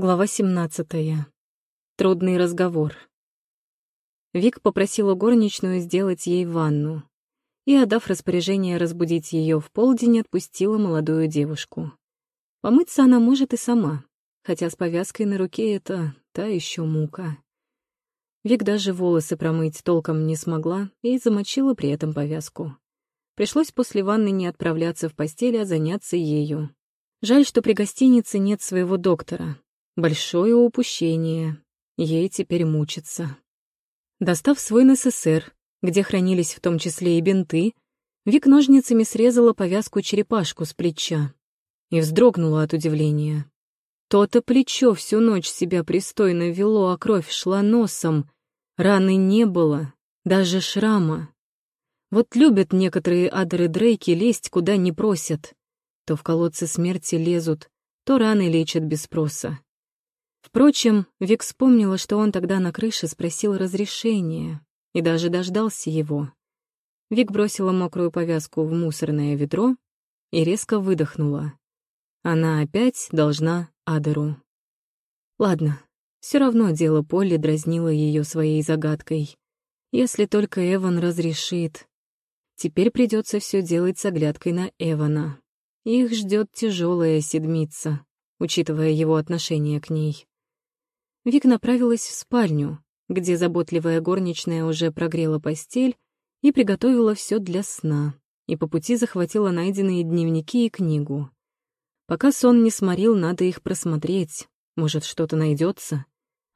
Глава 17. Трудный разговор. Вик попросила горничную сделать ей ванну и, отдав распоряжение разбудить ее в полдень, отпустила молодую девушку. Помыться она может и сама, хотя с повязкой на руке это та еще мука. Вик даже волосы промыть толком не смогла и замочила при этом повязку. Пришлось после ванны не отправляться в постель, а заняться ею. Жаль, что при гостинице нет своего доктора, Большое упущение. Ей теперь мучиться. Достав свой НССР, где хранились в том числе и бинты, Вик ножницами срезала повязку-черепашку с плеча и вздрогнула от удивления. То-то плечо всю ночь себя пристойно вело, а кровь шла носом. Раны не было, даже шрама. Вот любят некоторые адеры Дрейки лезть куда не просят. То в колодцы смерти лезут, то раны лечат без спроса. Впрочем, Вик вспомнила, что он тогда на крыше спросил разрешения и даже дождался его. Вик бросила мокрую повязку в мусорное ведро и резко выдохнула. Она опять должна Адеру. Ладно, все равно дело Полли дразнило ее своей загадкой. Если только Эван разрешит. Теперь придется все делать с оглядкой на Эвана. Их ждет тяжелая седмица, учитывая его отношение к ней. Вик направилась в спальню, где заботливая горничная уже прогрела постель и приготовила все для сна, и по пути захватила найденные дневники и книгу. Пока сон не сморил, надо их просмотреть, может, что-то найдется.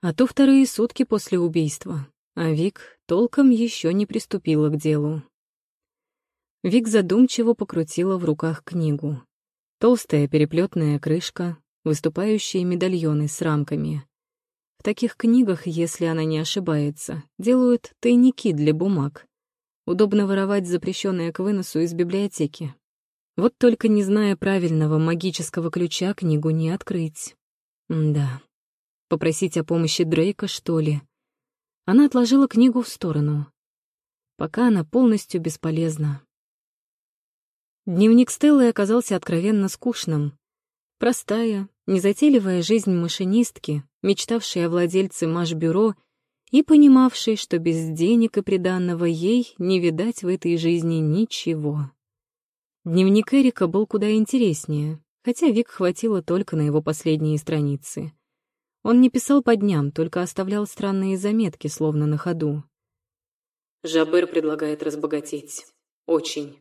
А то вторые сутки после убийства, а Вик толком еще не приступила к делу. Вик задумчиво покрутила в руках книгу. Толстая переплетная крышка, выступающие медальоны с рамками. В таких книгах, если она не ошибается, делают тайники для бумаг. Удобно воровать запрещенное к выносу из библиотеки. Вот только не зная правильного магического ключа, книгу не открыть. М да. Попросить о помощи Дрейка, что ли? Она отложила книгу в сторону. Пока она полностью бесполезна. Дневник Стеллы оказался откровенно скучным. Простая, незатейливая жизнь машинистки, мечтавшей о владельце Машбюро и понимавшей, что без денег и приданного ей не видать в этой жизни ничего. Дневник Эрика был куда интереснее, хотя Вик хватило только на его последние страницы. Он не писал по дням, только оставлял странные заметки, словно на ходу. Жабер предлагает разбогатеть. Очень.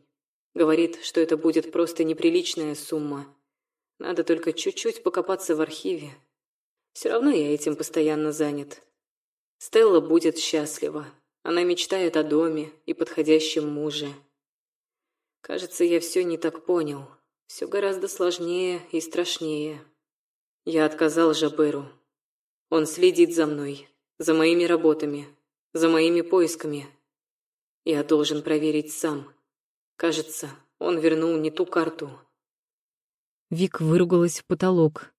Говорит, что это будет просто неприличная сумма. Надо только чуть-чуть покопаться в архиве. Все равно я этим постоянно занят. Стелла будет счастлива. Она мечтает о доме и подходящем муже. Кажется, я все не так понял. Все гораздо сложнее и страшнее. Я отказал Жаберу. Он следит за мной, за моими работами, за моими поисками. Я должен проверить сам. Кажется, он вернул не ту карту. Вик выругалась в потолок.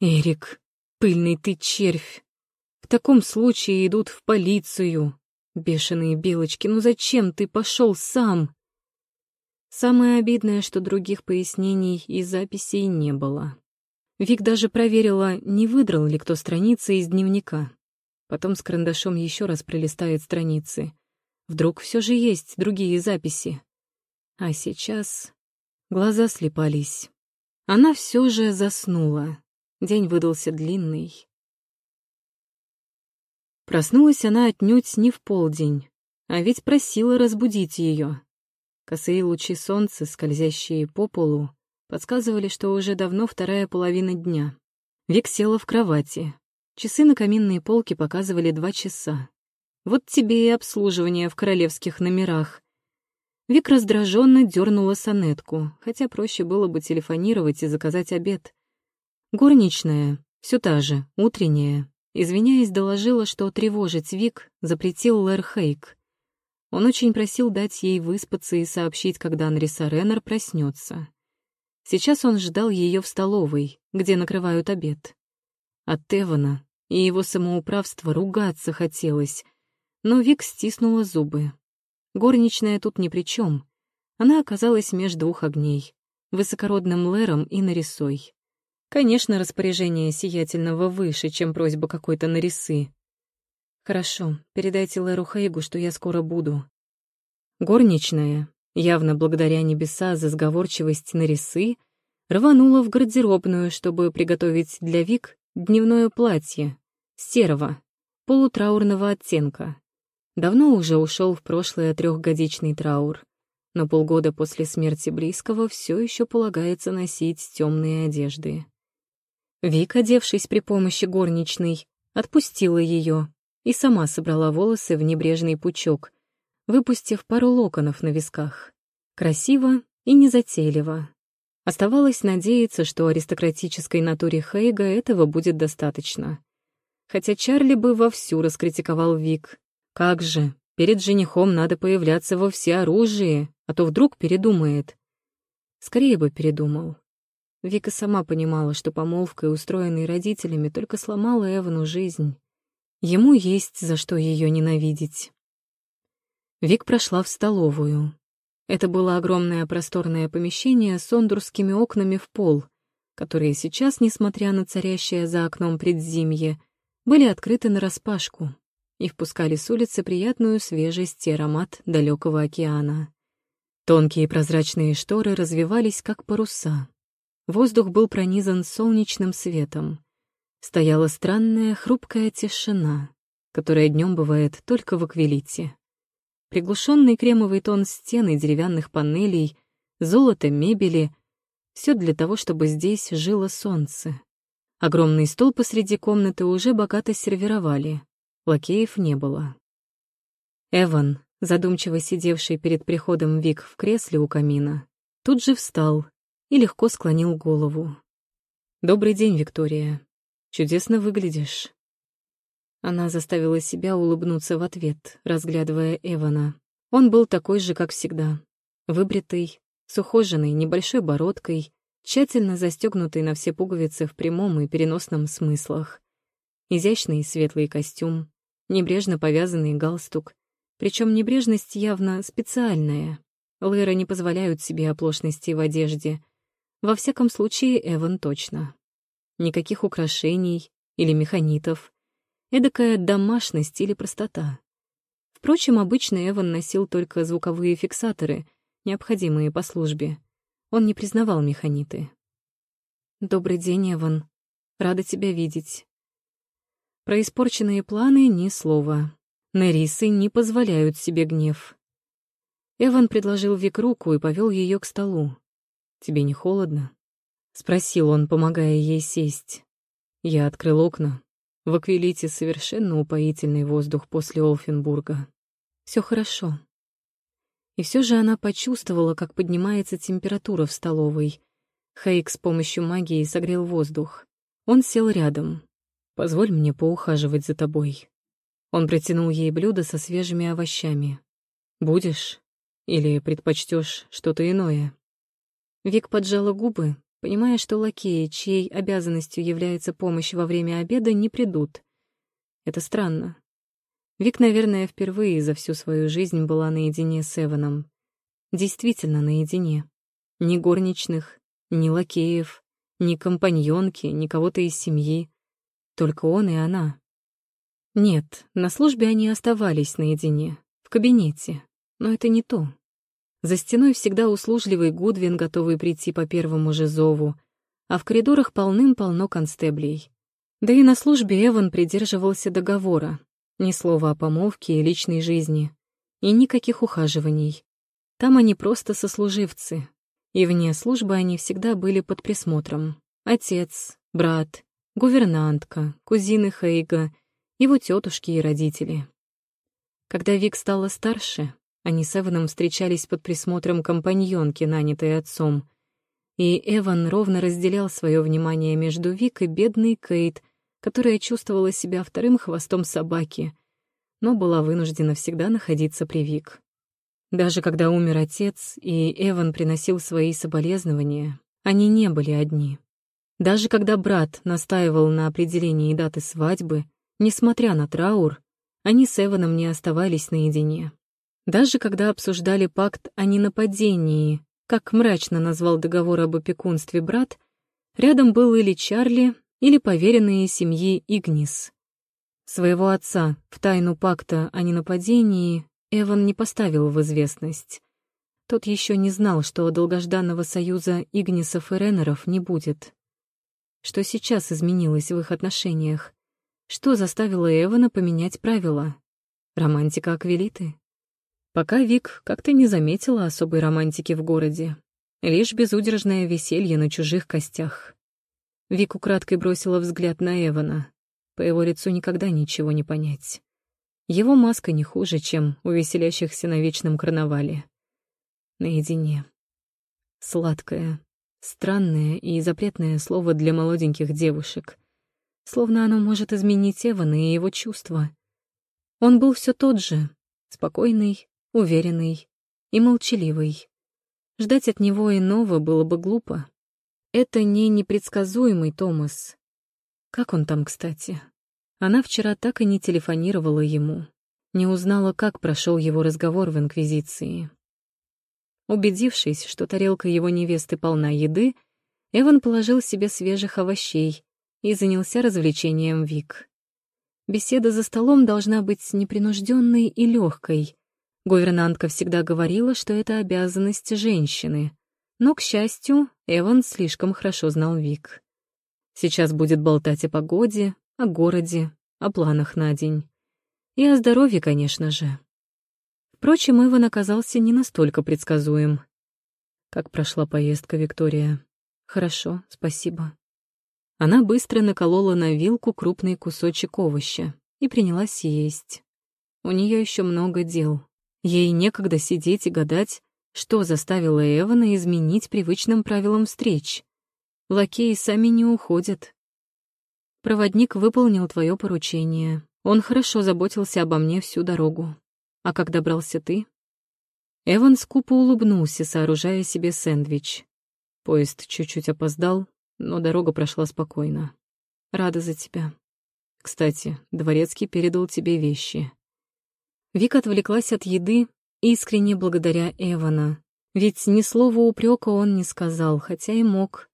«Эрик, пыльный ты червь! В таком случае идут в полицию. Бешеные белочки, ну зачем ты пошел сам?» Самое обидное, что других пояснений и записей не было. Вик даже проверила, не выдрал ли кто страницы из дневника. Потом с карандашом еще раз пролистает страницы. Вдруг все же есть другие записи. А сейчас глаза слепались. Она все же заснула. День выдался длинный. Проснулась она отнюдь не в полдень, а ведь просила разбудить ее. Косые лучи солнца, скользящие по полу, подсказывали, что уже давно вторая половина дня. Вик села в кровати. Часы на каминной полке показывали два часа. Вот тебе и обслуживание в королевских номерах. Вик раздраженно дернула сонетку, хотя проще было бы телефонировать и заказать обед. Горничная, все та же, утренняя, извиняясь, доложила, что тревожить Вик запретил Лэр Хейк. Он очень просил дать ей выспаться и сообщить, когда Анриса Реннер проснется. Сейчас он ждал ее в столовой, где накрывают обед. От Эвана и его самоуправства ругаться хотелось, но Вик стиснула зубы. Горничная тут ни при чем. Она оказалась меж двух огней — высокородным Лэром и Нарисой. Конечно, распоряжение сиятельного выше, чем просьба какой-то нарисы. Хорошо, передайте Леру Хейгу, что я скоро буду. Горничная, явно благодаря небеса за сговорчивость нарисы, рванула в гардеробную, чтобы приготовить для Вик дневное платье, серого, полутраурного оттенка. Давно уже ушел в прошлое трехгодичный траур, но полгода после смерти близкого все еще полагается носить темные одежды. Вик, одевшись при помощи горничной, отпустила ее и сама собрала волосы в небрежный пучок, выпустив пару локонов на висках. Красиво и незатейливо. Оставалось надеяться, что аристократической натуре Хейга этого будет достаточно. Хотя Чарли бы вовсю раскритиковал Вик. Как же, перед женихом надо появляться во всеоружии, а то вдруг передумает. Скорее бы передумал. Вика сама понимала, что помолвкой, устроенной родителями, только сломала Эвану жизнь. Ему есть за что ее ненавидеть. Вик прошла в столовую. Это было огромное просторное помещение с ондурскими окнами в пол, которые сейчас, несмотря на царящее за окном предзимье, были открыты нараспашку и впускали с улицы приятную свежесть и аромат далекого океана. Тонкие прозрачные шторы развивались, как паруса. Воздух был пронизан солнечным светом. Стояла странная хрупкая тишина, которая днем бывает только в аквилите. Приглушенный кремовый тон стен и деревянных панелей, золото мебели — все для того, чтобы здесь жило солнце. Огромный стол посреди комнаты уже богато сервировали. Лакеев не было. Эван, задумчиво сидевший перед приходом Вик в кресле у камина, тут же встал и легко склонил голову. «Добрый день, Виктория. Чудесно выглядишь». Она заставила себя улыбнуться в ответ, разглядывая Эвана. Он был такой же, как всегда. Выбритый, с ухоженной небольшой бородкой, тщательно застегнутый на все пуговицы в прямом и переносном смыслах. Изящный светлый костюм, небрежно повязанный галстук. Причем небрежность явно специальная. Лэра не позволяют себе оплошности в одежде, во всяком случае, Эван точно. Никаких украшений или механитов. Эдакая домашность или простота. Впрочем, обычно Эван носил только звуковые фиксаторы, необходимые по службе. Он не признавал механиты. «Добрый день, Эван. Рада тебя видеть». Про испорченные планы ни слова. Нерисы не позволяют себе гнев. Эван предложил Вик руку и повел ее к столу. «Тебе не холодно?» — спросил он, помогая ей сесть. Я открыл окна. В Аквилите совершенно упоительный воздух после Олфенбурга. Все хорошо. И все же она почувствовала, как поднимается температура в столовой. Хейк с помощью магии согрел воздух. Он сел рядом. «Позволь мне поухаживать за тобой». Он протянул ей блюдо со свежими овощами. «Будешь? Или предпочтешь что-то иное?» Вик поджала губы, понимая, что лакеи, чьей обязанностью является помощь во время обеда, не придут. Это странно. Вик, наверное, впервые за всю свою жизнь была наедине с Эваном. Действительно наедине. Ни горничных, ни лакеев, ни компаньонки, ни кого-то из семьи. Только он и она. Нет, на службе они оставались наедине, в кабинете. Но это не то. За стеной всегда услужливый Гудвин, готовый прийти по первому же зову, а в коридорах полным-полно констеблей. Да и на службе Эван придерживался договора, ни слова о помолвке и личной жизни, и никаких ухаживаний. Там они просто сослуживцы, и вне службы они всегда были под присмотром. Отец, брат, гувернантка, кузины Хейга, его тетушки и родители. Когда Вик стала старше, они с Эваном встречались под присмотром компаньонки, нанятой отцом. И Эван ровно разделял свое внимание между Вик и бедной Кейт, которая чувствовала себя вторым хвостом собаки, но была вынуждена всегда находиться при Вик. Даже когда умер отец, и Эван приносил свои соболезнования, они не были одни. Даже когда брат настаивал на определении даты свадьбы, несмотря на траур, они с Эваном не оставались наедине. Даже когда обсуждали пакт о ненападении, как мрачно назвал договор об опекунстве брат, Рядом был или Чарли, или поверенные семьи Игнис. Своего отца в тайну пакта о ненападении Эван не поставил в известность. Тот еще не знал, что долгожданного союза Игнисов и Реннеров не будет. Что сейчас изменилось в их отношениях? Что заставило Эвана поменять правила? Романтика Аквилиты? Пока Вик как-то не заметила особой романтики в городе. Лишь безудержное веселье на чужих костях. Вик украдкой бросила взгляд на Эвана. По его лицу никогда ничего не понять. Его маска не хуже, чем у веселящихся на вечном карнавале. Наедине. Сладкое, странное и запретное слово для молоденьких девушек. Словно оно может изменить Эвана и его чувства. Он был все тот же, спокойный, уверенный и молчаливый. Ждать от него иного было бы глупо. Это не непредсказуемый Томас. Как он там, кстати? Она вчера так и не телефонировала ему, не узнала, как прошел его разговор в Инквизиции. Убедившись, что тарелка его невесты полна еды, Эван положил себе свежих овощей и занялся развлечением Вик. Беседа за столом должна быть непринужденной и легкой, Гувернантка всегда говорила, что это обязанность женщины. Но, к счастью, Эван слишком хорошо знал Вик. Сейчас будет болтать о погоде, о городе, о планах на день. И о здоровье, конечно же. Впрочем, Эван оказался не настолько предсказуем. Как прошла поездка, Виктория? Хорошо, спасибо. Она быстро наколола на вилку крупный кусочек овоща и принялась есть. У нее еще много дел. Ей некогда сидеть и гадать, что заставило Эвана изменить привычным правилам встреч. Лакеи сами не уходят. Проводник выполнил твое поручение. Он хорошо заботился обо мне всю дорогу. А как добрался ты? Эван скупо улыбнулся, сооружая себе сэндвич. Поезд чуть-чуть опоздал, но дорога прошла спокойно. Рада за тебя. Кстати, дворецкий передал тебе вещи. Вика отвлеклась от еды, искренне благодаря Эвана. Ведь ни слова упрека он не сказал, хотя и мог.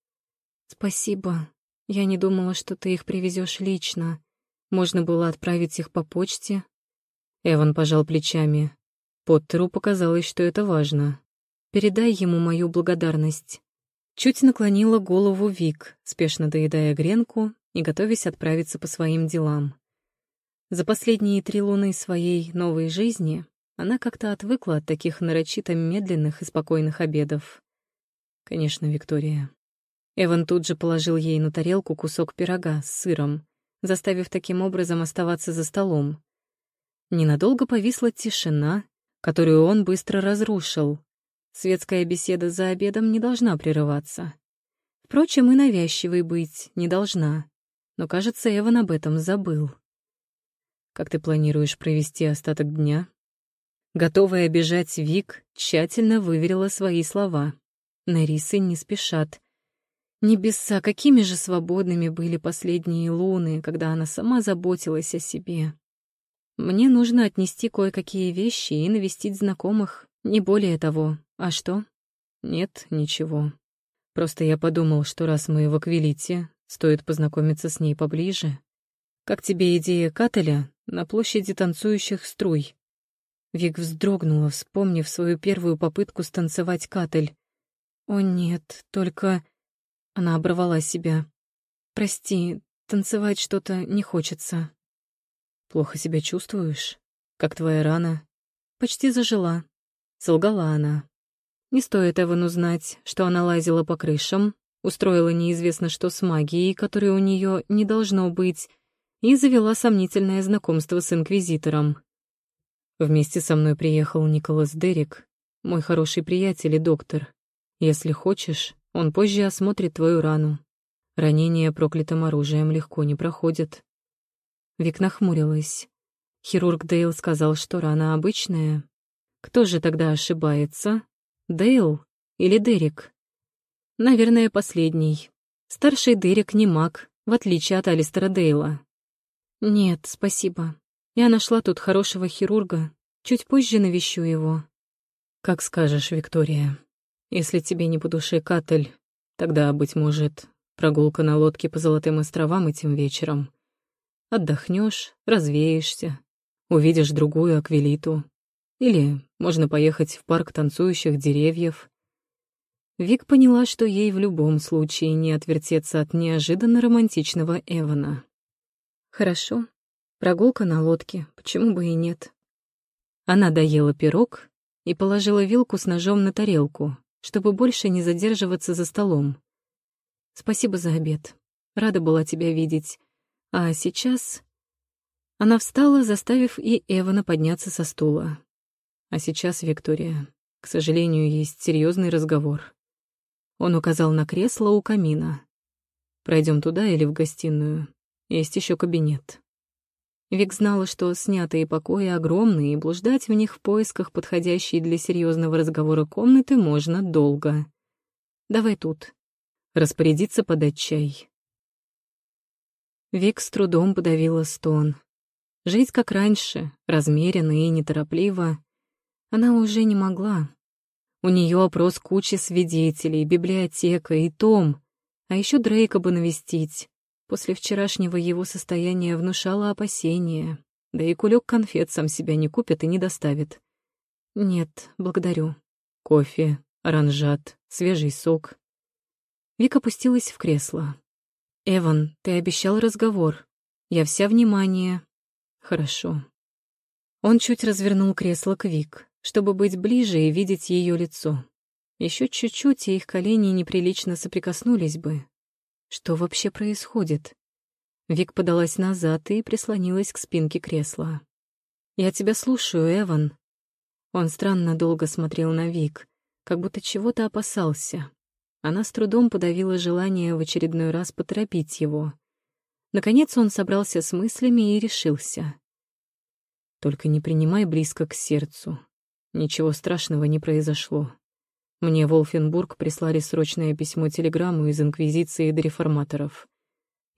«Спасибо. Я не думала, что ты их привезешь лично. Можно было отправить их по почте». Эван пожал плечами. Поттеру показалось, что это важно. «Передай ему мою благодарность». Чуть наклонила голову Вик, спешно доедая гренку и готовясь отправиться по своим делам. За последние три луны своей новой жизни она как-то отвыкла от таких нарочито медленных и спокойных обедов. Конечно, Виктория. Эван тут же положил ей на тарелку кусок пирога с сыром, заставив таким образом оставаться за столом. Ненадолго повисла тишина, которую он быстро разрушил. Светская беседа за обедом не должна прерываться. Впрочем, и навязчивой быть не должна. Но, кажется, Эван об этом забыл. Как ты планируешь провести остаток дня? Готовая бежать Вик тщательно выверила свои слова. Нарисы не спешат. Небеса, какими же свободными были последние луны, когда она сама заботилась о себе. Мне нужно отнести кое-какие вещи и навестить знакомых, не более того. А что? Нет, ничего. Просто я подумал, что раз мы в Аквилите, стоит познакомиться с ней поближе. Как тебе идея Кателя на площади танцующих струй. Вик вздрогнула, вспомнив свою первую попытку станцевать катель. «О нет, только...» Она оборвала себя. «Прости, танцевать что-то не хочется». «Плохо себя чувствуешь? Как твоя рана?» «Почти зажила», — солгала она. Не стоит Эвану знать, что она лазила по крышам, устроила неизвестно что с магией, которой у нее не должно быть, и завела сомнительное знакомство с инквизитором. Вместе со мной приехал Николас Дерек, мой хороший приятель и доктор. Если хочешь, он позже осмотрит твою рану. Ранения проклятым оружием легко не проходят. Вик нахмурилась. Хирург Дейл сказал, что рана обычная. Кто же тогда ошибается? Дейл или Дерек? Наверное, последний. Старший Дерек не маг, в отличие от Алистера Дейла. «Нет, спасибо. Я нашла тут хорошего хирурга. Чуть позже навещу его». «Как скажешь, Виктория. Если тебе не по душе катель, тогда, быть может, Прогулка на лодке по Золотым островам этим вечером. Отдохнешь, развеешься, увидишь другую аквилиту. Или можно поехать в парк танцующих деревьев. Вик поняла, что ей в любом случае не отвертеться от неожиданно романтичного Эвана. Хорошо, прогулка на лодке, почему бы и нет. Она доела пирог и положила вилку с ножом на тарелку, чтобы больше не задерживаться за столом. Спасибо за обед. Рада была тебя видеть. А сейчас... Она встала, заставив и Эвана подняться со стула. А сейчас, Виктория, к сожалению, есть серьезный разговор. Он указал на кресло у камина. Пройдем туда или в гостиную. Есть еще кабинет. Вик знала, что снятые покои огромные, и блуждать в них в поисках подходящей для серьезного разговора комнаты можно долго. «Давай тут». Распорядиться подать чай. Вик с трудом подавила стон. Жить как раньше, размеренно и неторопливо, она уже не могла. У нее опрос кучи свидетелей, библиотека и том. А еще Дрейка бы навестить. После вчерашнего его состояние внушало опасения. Да и кулек конфет сам себя не купит и не доставит. Нет, благодарю. Кофе, оранжат, свежий сок. Вика опустилась в кресло. «Эван, ты обещал разговор. Я вся внимание». «Хорошо». Он чуть развернул кресло к Вик чтобы быть ближе и видеть ее лицо. Еще чуть-чуть, и их колени неприлично соприкоснулись бы. Что вообще происходит? Вик подалась назад и прислонилась к спинке кресла. «Я тебя слушаю, Эван». Он странно долго смотрел на Вик, как будто чего-то опасался. Она с трудом подавила желание в очередной раз поторопить его. Наконец он собрался с мыслями и решился. «Только не принимай близко к сердцу. Ничего страшного не произошло. Мне в Волфенбург прислали срочное письмо-телеграмму из Инквизиции до реформаторов.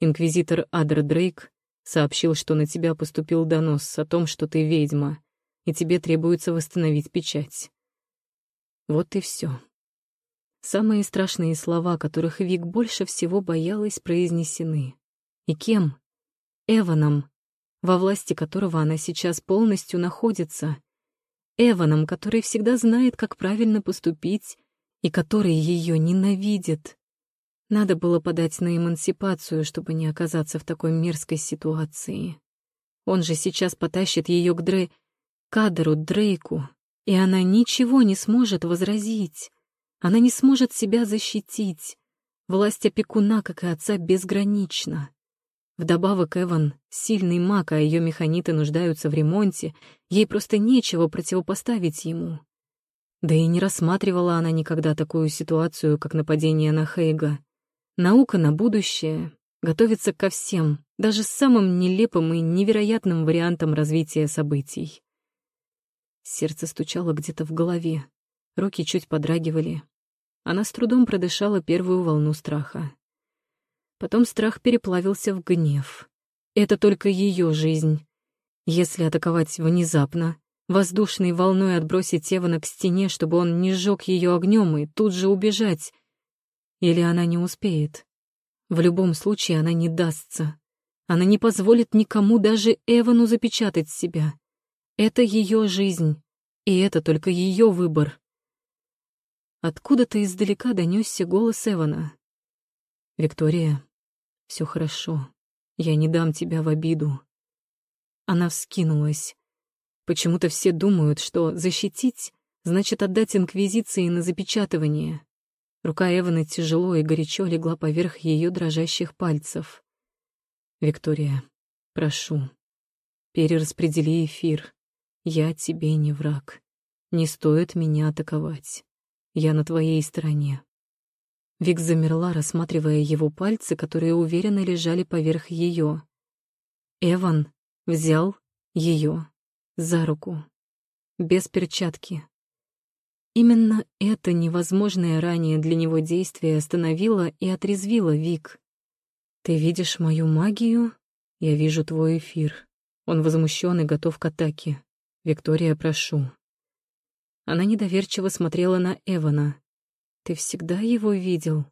Инквизитор Адр Дрейк сообщил, что на тебя поступил донос о том, что ты ведьма, и тебе требуется восстановить печать. Вот и все. Самые страшные слова, которых Вик больше всего боялась, произнесены. И кем? Эваном, во власти которого она сейчас полностью находится — Эваном, который всегда знает, как правильно поступить, и который ее ненавидит. Надо было подать на эмансипацию, чтобы не оказаться в такой мерзкой ситуации. Он же сейчас потащит ее к Дре... Кадру Дрейку, и она ничего не сможет возразить. Она не сможет себя защитить. Власть опекуна, как и отца, безгранична. Вдобавок Эван — сильный маг, а ее механиты нуждаются в ремонте, ей просто нечего противопоставить ему. Да и не рассматривала она никогда такую ситуацию, как нападение на Хейга. Наука на будущее готовится ко всем, даже самым нелепым и невероятным вариантам развития событий. Сердце стучало где-то в голове, руки чуть подрагивали. Она с трудом продышала первую волну страха. Потом страх переплавился в гнев. Это только ее жизнь. Если атаковать внезапно, воздушной волной отбросить Эвана к стене, чтобы он не сжег ее огнем и тут же убежать. Или она не успеет. В любом случае она не дастся. Она не позволит никому, даже Эвану, запечатать себя. Это ее жизнь, и это только ее выбор. Откуда-то издалека донесся голос Эвана. «Виктория, все хорошо. Я не дам тебя в обиду. Она вскинулась. Почему-то все думают, что защитить значит отдать Инквизиции на запечатывание. Рука Эваны тяжело и горячо легла поверх ее дрожащих пальцев. «Виктория, прошу, перераспредели эфир. Я тебе не враг. Не стоит меня атаковать. Я на твоей стороне. Вик замерла, рассматривая его пальцы, которые уверенно лежали поверх ее. Эван взял ее за руку, без перчатки. Именно это невозможное ранее для него действие остановило и отрезвило Вик. «Ты видишь мою магию? Я вижу твой эфир. Он возмущен и готов к атаке. Виктория, прошу». Она недоверчиво смотрела на Эвана, ты всегда его видел?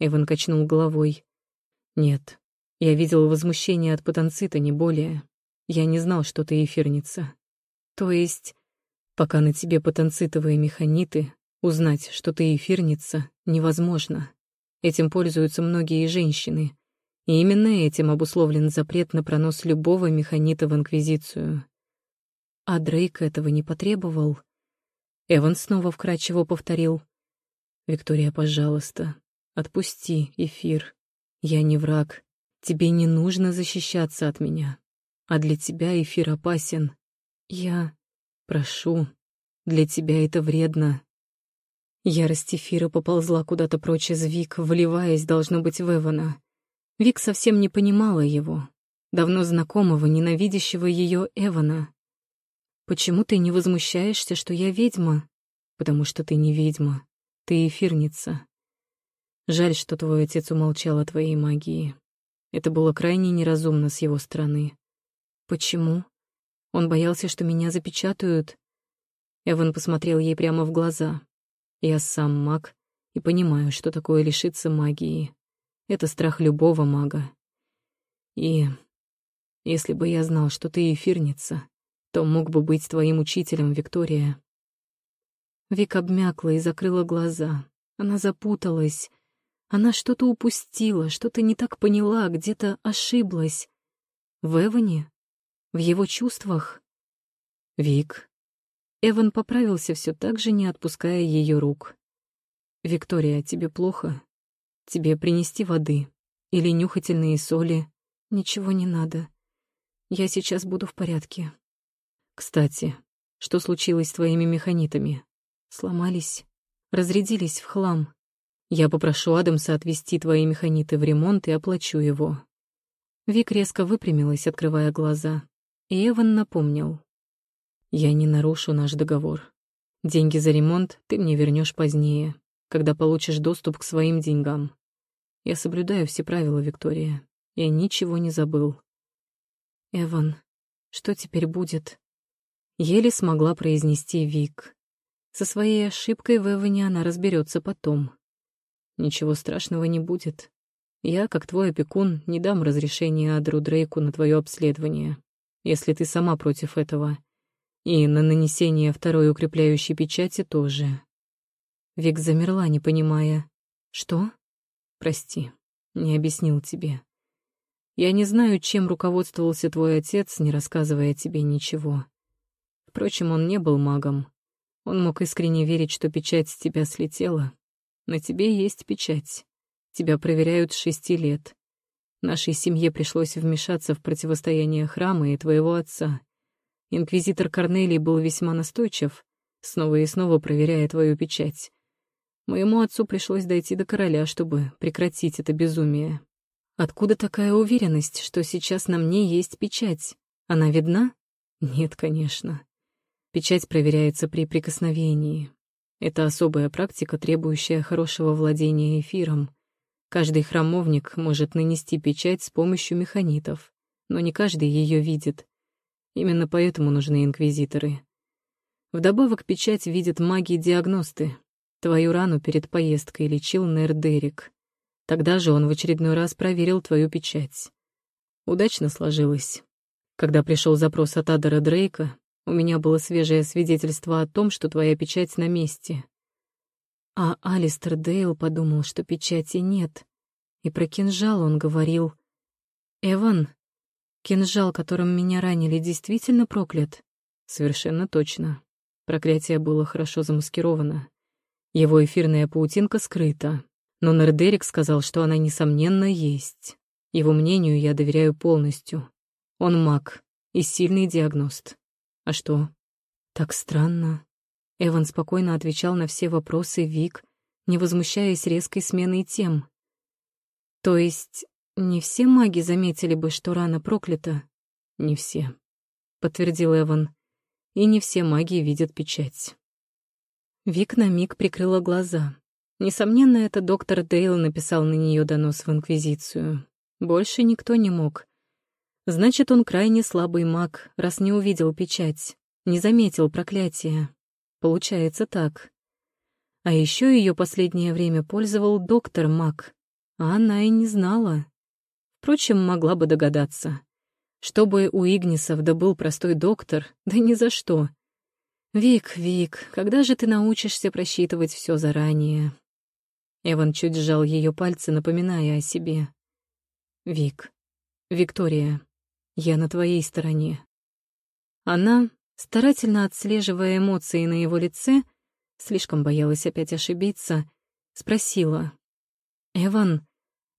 Эван качнул головой. Нет, я видел возмущение от потенцита, не более. Я не знал, что ты эфирница. То есть, пока на тебе потенцитовые механиты, узнать, что ты эфирница, невозможно. Этим пользуются многие женщины. И именно этим обусловлен запрет на пронос любого механита в Инквизицию. А Дрейк этого не потребовал. Эван снова вкрадчиво повторил. «Виктория, пожалуйста, отпусти эфир. Я не враг. Тебе не нужно защищаться от меня. А для тебя эфир опасен. Я прошу. Для тебя это вредно». Ярость эфира поползла куда-то прочь из Вик, вливаясь, должно быть, в Эвана. Вик совсем не понимала его, давно знакомого, ненавидящего ее Эвана. «Почему ты не возмущаешься, что я ведьма?» «Потому что ты не ведьма, ты эфирница. Жаль, что твой отец умолчал о твоей магии. Это было крайне неразумно с его стороны. Почему? Он боялся, что меня запечатают?» Эван посмотрел ей прямо в глаза. «Я сам маг и понимаю, что такое лишиться магии. Это страх любого мага. И если бы я знал, что ты эфирница, то мог бы быть твоим учителем, Виктория. Вик обмякла и закрыла глаза. Она запуталась. Она что-то упустила, что-то не так поняла, где-то ошиблась. В Эване? В его чувствах? Вик. Эван поправился все так же, не отпуская ее рук. «Виктория, тебе плохо? Тебе принести воды? Или нюхательные соли? Ничего не надо. Я сейчас буду в порядке. Кстати, что случилось с твоими механитами? Сломались, разрядились в хлам. Я попрошу Адамса отвезти твои механиты в ремонт и оплачу его. Вик резко выпрямилась, открывая глаза. И Эван напомнил. Я не нарушу наш договор. Деньги за ремонт ты мне вернешь позднее, когда получишь доступ к своим деньгам. Я соблюдаю все правила, Виктория. Я ничего не забыл. Эван, что теперь будет? Еле смогла произнести Вик. Со своей ошибкой в Эване она разберется потом. Ничего страшного не будет. Я, как твой опекун, не дам разрешения Адру Дрейку на твое обследование, если ты сама против этого. И на нанесение второй укрепляющей печати тоже. Вик замерла, не понимая. Что? Прости, не объяснил тебе. Я не знаю, чем руководствовался твой отец, не рассказывая тебе ничего. Впрочем, он не был магом. Он мог искренне верить, что печать с тебя слетела. На тебе есть печать. Тебя проверяют с шести лет. Нашей семье пришлось вмешаться в противостояние храма и твоего отца. Инквизитор Корнелий был весьма настойчив, снова и снова проверяя твою печать. Моему отцу пришлось дойти до короля, чтобы прекратить это безумие. Откуда такая уверенность, что сейчас на мне есть печать? Она видна? Нет, конечно. Печать проверяется при прикосновении. Это особая практика, требующая хорошего владения эфиром. Каждый храмовник может нанести печать с помощью механитов, но не каждый ее видит. Именно поэтому нужны инквизиторы. Вдобавок печать видят маги-диагносты. Твою рану перед поездкой лечил Нер Дерек. Тогда же он в очередной раз проверил твою печать. Удачно сложилось. Когда пришел запрос от Адера Дрейка, у меня было свежее свидетельство о том, что твоя печать на месте. А Алистер Дейл подумал, что печати нет. И про кинжал он говорил. «Эван, кинжал, которым меня ранили, действительно проклят?» «Совершенно точно. Проклятие было хорошо замаскировано. Его эфирная паутинка скрыта. Но Нердерик сказал, что она, несомненно, есть. Его мнению я доверяю полностью. Он маг и сильный диагност. А что? Так странно. Эван спокойно отвечал на все вопросы Вик, не возмущаясь резкой сменой тем. То есть не все маги заметили бы, что рана проклята? Не все, подтвердил Эван. И не все маги видят печать. Вик на миг прикрыла глаза. Несомненно, это доктор Дейл написал на нее донос в Инквизицию. Больше никто не мог. Значит, он крайне слабый маг, раз не увидел печать, не заметил проклятия. Получается так. А еще ее последнее время пользовал доктор Мак, а она и не знала. Впрочем, могла бы догадаться. Чтобы у Игнисов да был простой доктор, да ни за что. Вик, Вик, когда же ты научишься просчитывать все заранее? Эван чуть сжал ее пальцы, напоминая о себе. Вик, Виктория, я на твоей стороне. Она, старательно отслеживая эмоции на его лице, слишком боялась опять ошибиться, спросила. «Эван,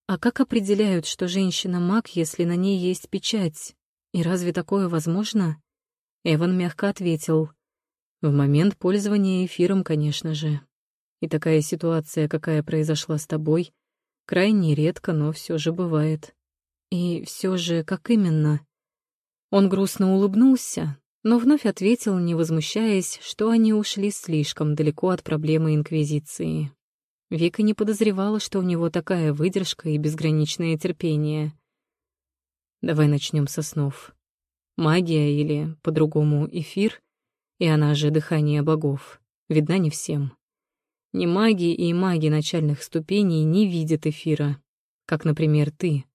а как определяют, что женщина маг, если на ней есть печать? И разве такое возможно?» Эван мягко ответил. «В момент пользования эфиром, конечно же. И такая ситуация, какая произошла с тобой, крайне редко, но все же бывает. И все же, как именно?» Он грустно улыбнулся, но вновь ответил, не возмущаясь, что они ушли слишком далеко от проблемы Инквизиции. Вика не подозревала, что у него такая выдержка и безграничное терпение. Давай начнем со снов. Магия или, по-другому, эфир, и она же дыхание богов, видна не всем. Ни маги и маги начальных ступеней не видят эфира, как, например, ты.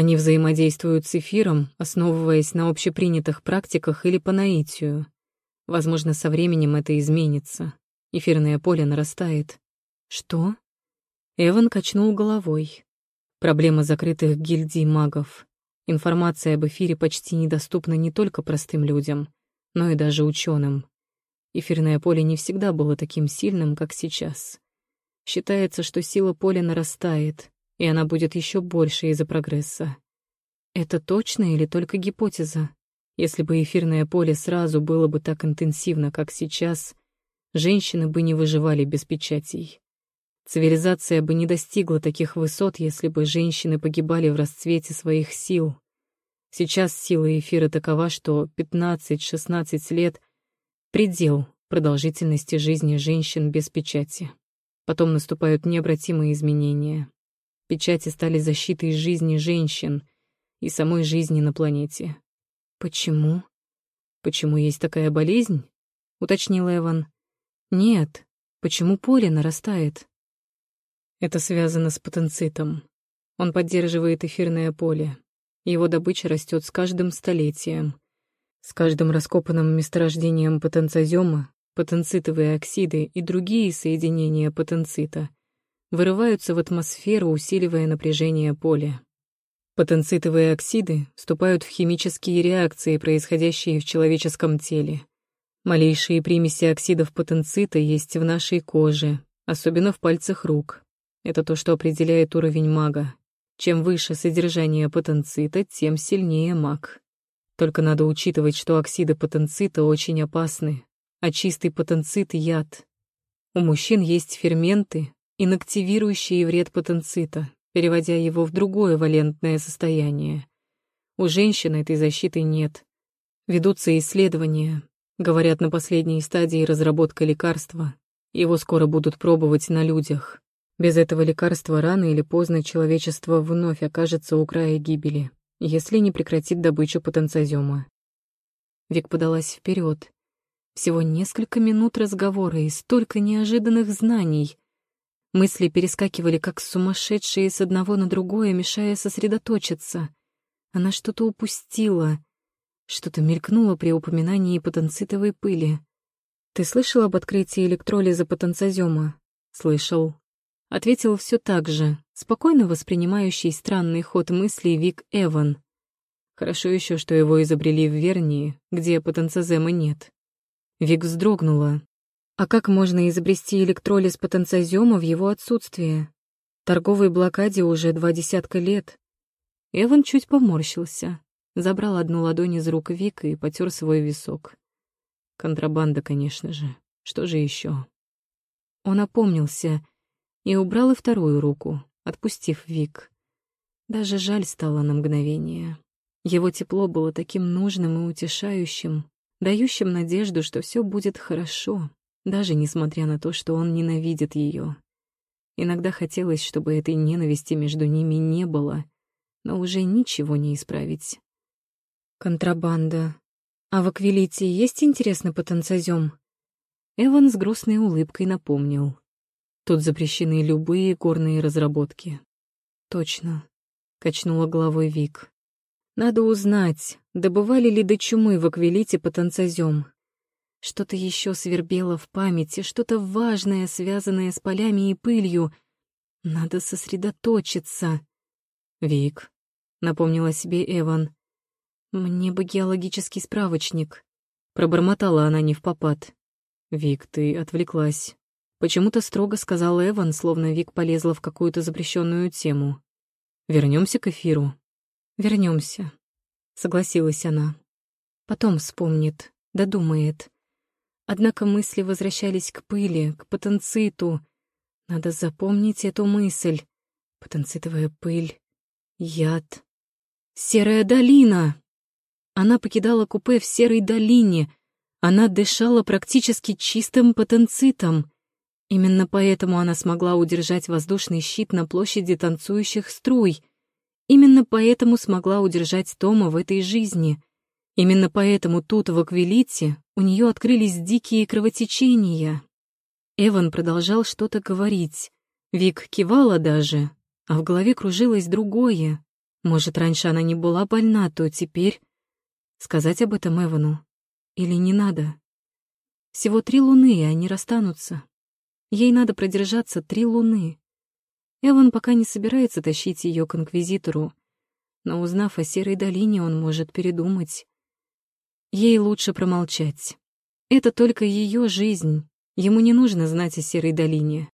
Они взаимодействуют с эфиром, основываясь на общепринятых практиках или по наитию. Возможно, со временем это изменится. Эфирное поле нарастает. Что? Эван качнул головой. Проблема закрытых гильдий магов. Информация об эфире почти недоступна не только простым людям, но и даже ученым. Эфирное поле не всегда было таким сильным, как сейчас. Считается, что сила поля нарастает, и она будет еще больше из-за прогресса. Это точно или только гипотеза? Если бы эфирное поле сразу было бы так интенсивно, как сейчас, женщины бы не выживали без печатей. Цивилизация бы не достигла таких высот, если бы женщины погибали в расцвете своих сил. Сейчас сила эфира такова, что 15-16 лет — предел продолжительности жизни женщин без печати. Потом наступают необратимые изменения. Печати стали защитой жизни женщин и самой жизни на планете. Почему? Почему есть такая болезнь? Уточнил Эван. Нет. Почему поле нарастает? Это связано с потенцитом. Он поддерживает эфирное поле. Его добыча растет с каждым столетием. С каждым раскопанным месторождением потенциозема потенцитовые оксиды и другие соединения потенцита вырываются в атмосферу, усиливая напряжение поля. Потенцитовые оксиды вступают в химические реакции, происходящие в человеческом теле. Малейшие примеси оксидов потенцита есть в нашей коже, особенно в пальцах рук. Это то, что определяет уровень мага. Чем выше содержание потенцита, тем сильнее маг. Только надо учитывать, что оксиды потенцита очень опасны, а чистый потенцит — яд. У мужчин есть ферменты, инактивирующие вред потенцита, переводя его в другое валентное состояние. У женщин этой защиты нет. Ведутся исследования. Говорят, на последней стадии разработка лекарства. Его скоро будут пробовать на людях. Без этого лекарства рано или поздно человечество вновь окажется у края гибели, если не прекратит добычу потенциозема. Вик подалась вперед. Всего несколько минут разговора и столько неожиданных знаний. Мысли перескакивали как сумасшедшие с одного на другое, мешая сосредоточиться. Она что-то упустила. Что-то мелькнуло при упоминании потенцитовой пыли. «Ты слышал об открытии электролиза потенциозема?» «Слышал». Ответил все так же, спокойно воспринимающий странный ход мыслей Вик Эван. Хорошо еще, что его изобрели в Вернии, где потенциозема нет. Вик вздрогнула, а как можно изобрести электролиз потенциозема в его отсутствие? Торговой блокаде уже два десятка лет. Эван чуть поморщился, забрал одну ладонь из рук Вика и потер свой висок. Контрабанда, конечно же. Что же еще? Он опомнился и убрал и вторую руку, отпустив Вик. Даже жаль стало на мгновение. Его тепло было таким нужным и утешающим, дающим надежду, что все будет хорошо даже несмотря на то, что он ненавидит ее. Иногда хотелось, чтобы этой ненависти между ними не было, но уже ничего не исправить. Контрабанда. А в Аквилите есть интересный потенциозем? Эван с грустной улыбкой напомнил. Тут запрещены любые горные разработки. Точно, качнула головой Вик. Надо узнать, добывали ли до чумы в аквилите потенцозем. Что-то еще свербело в памяти, что-то важное, связанное с полями и пылью. Надо сосредоточиться. Вик, напомнила себе Эван. Мне бы геологический справочник. Пробормотала она не в попад. Вик, ты отвлеклась. Почему-то строго сказал Эван, словно Вик полезла в какую-то запрещенную тему. Вернемся к эфиру. Вернемся, согласилась она. Потом вспомнит, додумает. Однако мысли возвращались к пыли, к потенциту. Надо запомнить эту мысль. Потенцитовая пыль, яд. Серая долина! Она покидала купе в серой долине. Она дышала практически чистым потенцитом. Именно поэтому она смогла удержать воздушный щит на площади танцующих струй. Именно поэтому смогла удержать Тома в этой жизни. Именно поэтому тут, в Аквилите, у нее открылись дикие кровотечения. Эван продолжал что-то говорить. Вик кивала даже, а в голове кружилось другое. Может, раньше она не была больна, то теперь... Сказать об этом Эвану? Или не надо? Всего три луны, и они расстанутся. Ей надо продержаться три луны. Эван пока не собирается тащить ее к инквизитору, но узнав о Серой долине, он может передумать. Ей лучше промолчать. Это только ее жизнь. Ему не нужно знать о Серой долине.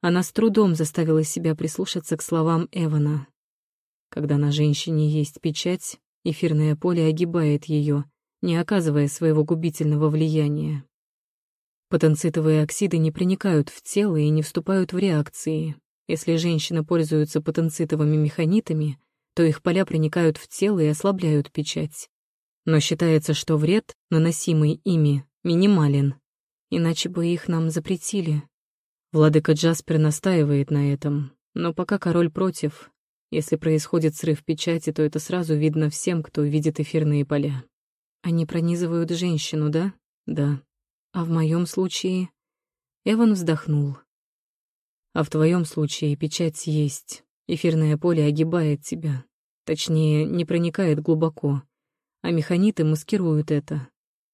Она с трудом заставила себя прислушаться к словам Эвана. Когда на женщине есть печать, эфирное поле огибает ее, не оказывая своего губительного влияния. Потенцитовые оксиды не проникают в тело и не вступают в реакции. Если женщина пользуется потенцитовыми механитами, то их поля проникают в тело и ослабляют печать но считается, что вред, наносимый ими, минимален, иначе бы их нам запретили. Владыка Джаспер настаивает на этом, но пока король против. Если происходит срыв печати, то это сразу видно всем, кто видит эфирные поля. Они пронизывают женщину, да? Да. А в моем случае... Эван вздохнул. А в твоем случае печать есть. Эфирное поле огибает тебя. Точнее, не проникает глубоко а механиты маскируют это.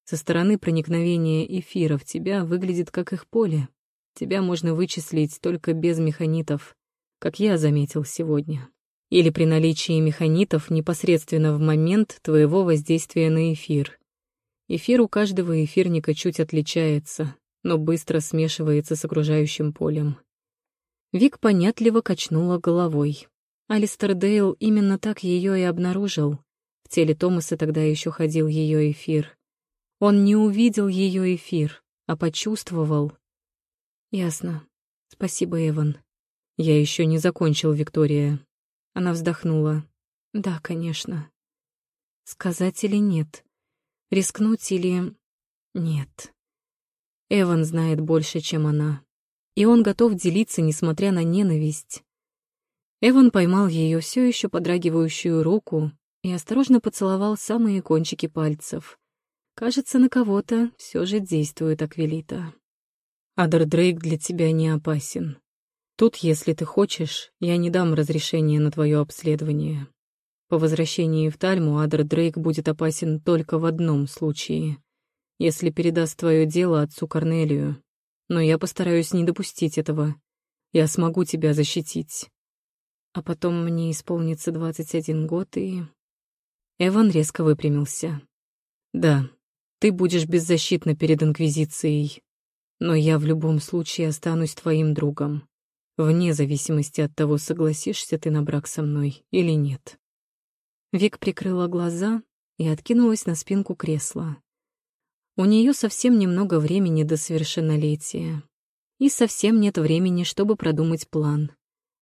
Со стороны проникновения эфира в тебя выглядит как их поле. Тебя можно вычислить только без механитов, как я заметил сегодня. Или при наличии механитов непосредственно в момент твоего воздействия на эфир. Эфир у каждого эфирника чуть отличается, но быстро смешивается с окружающим полем. Вик понятливо качнула головой. Алистер Дейл именно так ее и обнаружил. В теле Томаса тогда еще ходил ее эфир. Он не увидел ее эфир, а почувствовал. Ясно. Спасибо, Эван. Я еще не закончил, Виктория. Она вздохнула. Да, конечно. Сказать или нет? Рискнуть или... Нет. Эван знает больше, чем она. И он готов делиться, несмотря на ненависть. Эван поймал ее все еще подрагивающую руку и осторожно поцеловал самые кончики пальцев. Кажется, на кого-то все же действует Аквилита. Адер Дрейк для тебя не опасен. Тут, если ты хочешь, я не дам разрешения на твое обследование. По возвращении в Тальму Адер Дрейк будет опасен только в одном случае, если передаст твое дело отцу Корнелию. Но я постараюсь не допустить этого. Я смогу тебя защитить. А потом мне исполнится двадцать один год, и Эван резко выпрямился. «Да, ты будешь беззащитна перед Инквизицией, но я в любом случае останусь твоим другом, вне зависимости от того, согласишься ты на брак со мной или нет». Вик прикрыла глаза и откинулась на спинку кресла. У нее совсем немного времени до совершеннолетия. И совсем нет времени, чтобы продумать план.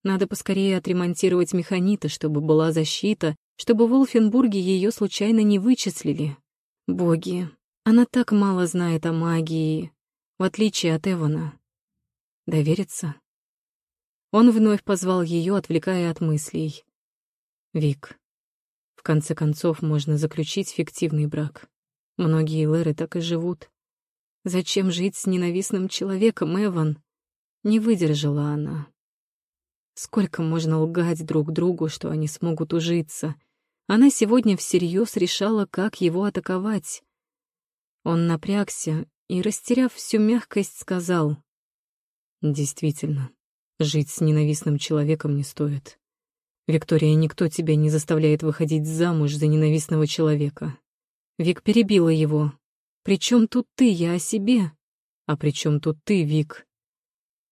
Надо поскорее отремонтировать механиты, чтобы была защита, чтобы в Волфенбурге ее случайно не вычислили. Боги, она так мало знает о магии, в отличие от Эвана. Довериться? Он вновь позвал ее, отвлекая от мыслей. Вик, в конце концов можно заключить фиктивный брак. Многие Леры так и живут. Зачем жить с ненавистным человеком, Эван? Не выдержала она. Сколько можно лгать друг другу, что они смогут ужиться? Она сегодня всерьез решала, как его атаковать. Он напрягся и, растеряв всю мягкость, сказал. «Действительно, жить с ненавистным человеком не стоит. Виктория, никто тебя не заставляет выходить замуж за ненавистного человека». Вик перебила его. «При чем тут ты? Я о себе». «А при чем тут ты, Вик?»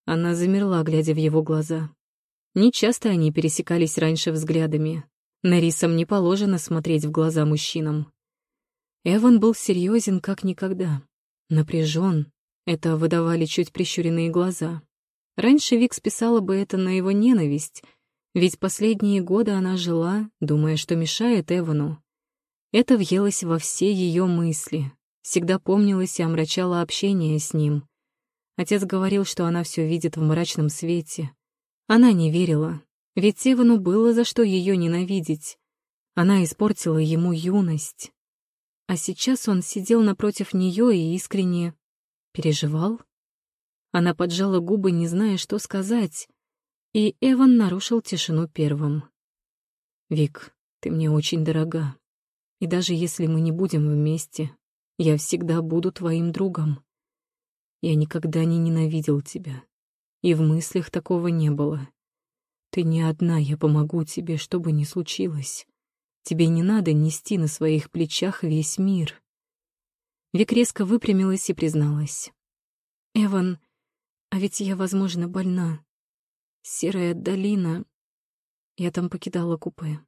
Она замерла, глядя в его глаза. Нечасто они пересекались раньше взглядами. Нарисам не положено смотреть в глаза мужчинам. Эван был серьезен как никогда. Напряжен. Это выдавали чуть прищуренные глаза. Раньше Вик списала бы это на его ненависть, ведь последние годы она жила, думая, что мешает Эвану. Это въелось во все ее мысли, всегда помнилось и омрачало общение с ним. Отец говорил, что она все видит в мрачном свете. Она не верила, ведь Эвану было за что ее ненавидеть. Она испортила ему юность, а сейчас он сидел напротив нее и искренне переживал. Она поджала губы, не зная, что сказать, и Эван нарушил тишину первым. «Вик, ты мне очень дорога, и даже если мы не будем вместе, я всегда буду твоим другом. Я никогда не ненавидел тебя, и в мыслях такого не было. Ты не одна, я помогу тебе, что бы ни случилось. Тебе не надо нести на своих плечах весь мир. Вик резко выпрямилась и призналась. «Эван, а ведь я, возможно, больна. Серая долина. Я там покидала купе.